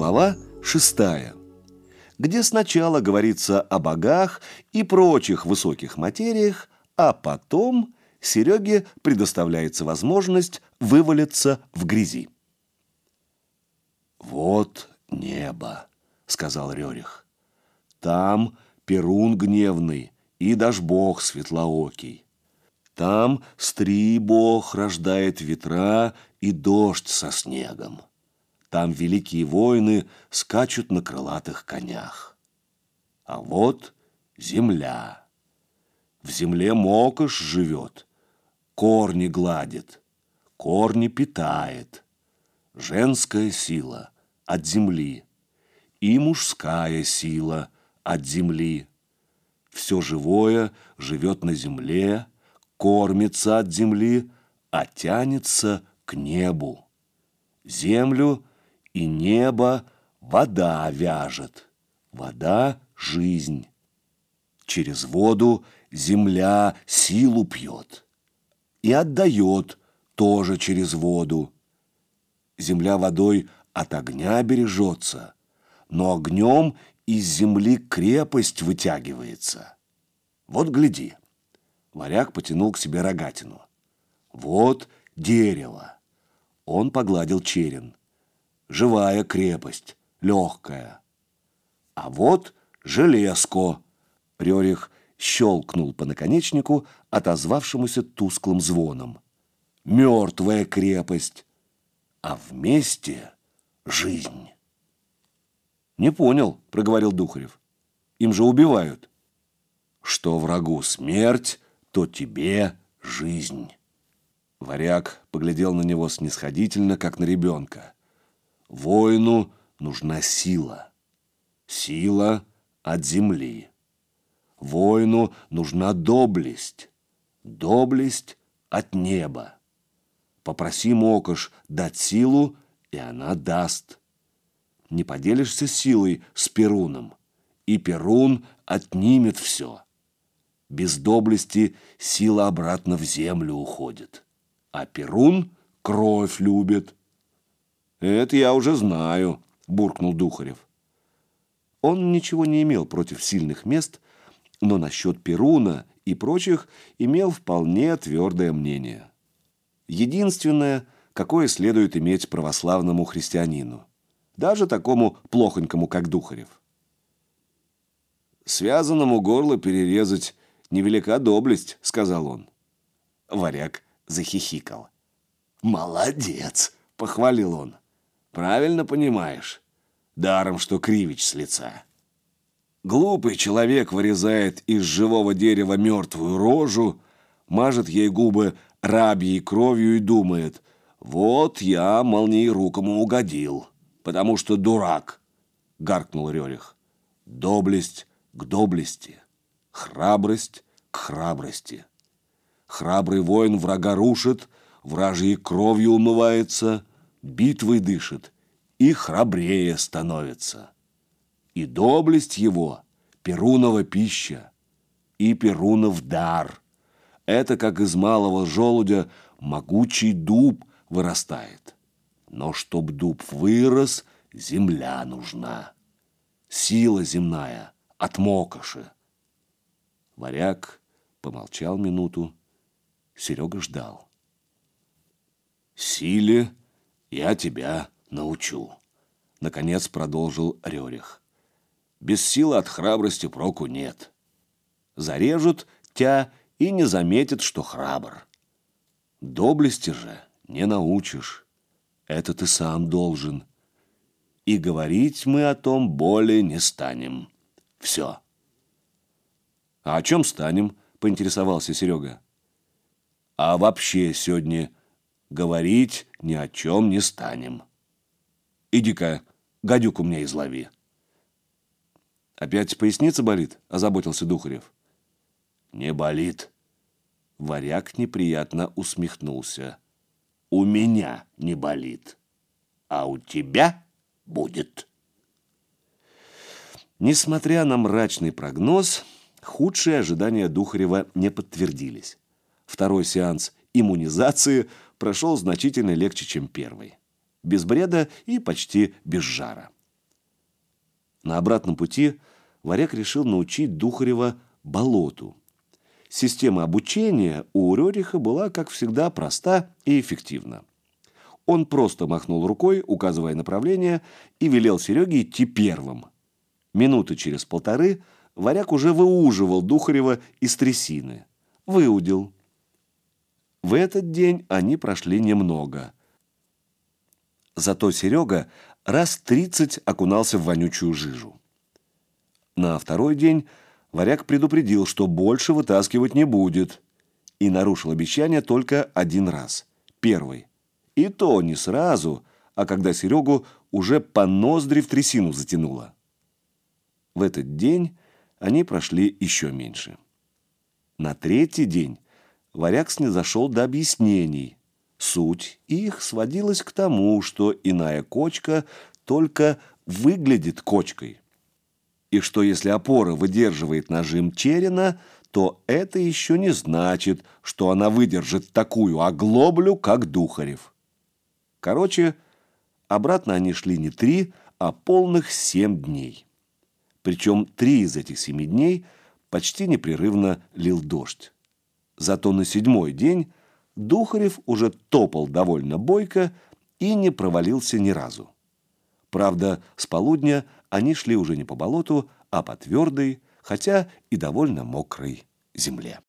Глава шестая, где сначала говорится о богах и прочих высоких материях, а потом Сереге предоставляется возможность вывалиться в грязи. «Вот небо», — сказал Рерих. «Там Перун гневный и Дашбог светлоокий. Там Стри бог рождает ветра и дождь со снегом. Там великие воины скачут на крылатых конях. А вот земля. В земле мокош живет, корни гладит, корни питает. Женская сила от земли и мужская сила от земли. Все живое живет на земле, кормится от земли, а тянется к небу. Землю и небо вода вяжет, вода — жизнь. Через воду земля силу пьет и отдает тоже через воду. Земля водой от огня бережется, но огнем из земли крепость вытягивается. Вот гляди. Варяг потянул к себе рогатину. Вот дерево. Он погладил черен живая крепость, легкая. А вот железко. Рерих щелкнул по наконечнику, отозвавшемуся тусклым звоном. Мертвая крепость, а вместе жизнь. «Не понял», — проговорил Духарев. «Им же убивают». «Что врагу смерть, то тебе жизнь». Варяг поглядел на него снисходительно, как на ребенка. Воину нужна сила. Сила от земли. Воину нужна доблесть. Доблесть от неба. Попроси Мокош дать силу, и она даст. Не поделишься силой с Перуном, и Перун отнимет все. Без доблести сила обратно в землю уходит, а Перун кровь любит – «Это я уже знаю», – буркнул Духарев. Он ничего не имел против сильных мест, но насчет Перуна и прочих имел вполне твердое мнение. Единственное, какое следует иметь православному христианину, даже такому плохонькому, как Духарев. «Связанному горло перерезать невелика доблесть», — сказал он. Варяг захихикал. «Молодец!» — похвалил он. Правильно понимаешь? Даром, что кривич с лица. Глупый человек вырезает из живого дерева мертвую рожу, мажет ей губы рабьей кровью и думает, «Вот я молниерукому угодил, потому что дурак», — гаркнул Рерих. «Доблесть к доблести, храбрость к храбрости. Храбрый воин врага рушит, вражьей кровью умывается, битвой дышит и храбрее становится. И доблесть его — Перунова пища, и Перунов дар. Это как из малого желудя могучий дуб вырастает. Но чтоб дуб вырос, земля нужна. Сила земная от мокоши. Варяг помолчал минуту. Серега ждал. Силе «Я тебя научу», — наконец продолжил Рерих. «Без силы от храбрости проку нет. Зарежут тебя и не заметят, что храбр. Доблести же не научишь. Это ты сам должен. И говорить мы о том более не станем. Все». «А о чем станем?» — поинтересовался Серега. «А вообще сегодня говорить ни о чем не станем. Иди-ка, гадюку мне излови. Опять поясница болит? Озаботился Духарев. Не болит. Варяг неприятно усмехнулся. у меня не болит, а у тебя будет. Несмотря на мрачный прогноз, худшие ожидания Духарева не подтвердились. Второй сеанс иммунизации прошел значительно легче, чем первый. Без бреда и почти без жара. На обратном пути Варяг решил научить Духарева болоту. Система обучения у Рериха была, как всегда, проста и эффективна. Он просто махнул рукой, указывая направление, и велел Сереге идти первым – Минуты через полторы варяг уже выуживал Духарева из трясины. Выудил. В этот день они прошли немного. Зато Серега раз тридцать окунался в вонючую жижу. На второй день варяг предупредил, что больше вытаскивать не будет, и нарушил обещание только один раз. Первый. И то не сразу, а когда Серегу уже по ноздри в трясину затянуло. В этот день они прошли еще меньше. На третий день варяг снизошел до объяснений. Суть их сводилась к тому, что иная кочка только выглядит кочкой. И что если опора выдерживает нажим черена, то это еще не значит, что она выдержит такую оглоблю, как Духарев. Короче, обратно они шли не три, а полных семь дней. Причем три из этих семи дней почти непрерывно лил дождь. Зато на седьмой день Духарев уже топал довольно бойко и не провалился ни разу. Правда, с полудня они шли уже не по болоту, а по твердой, хотя и довольно мокрой земле.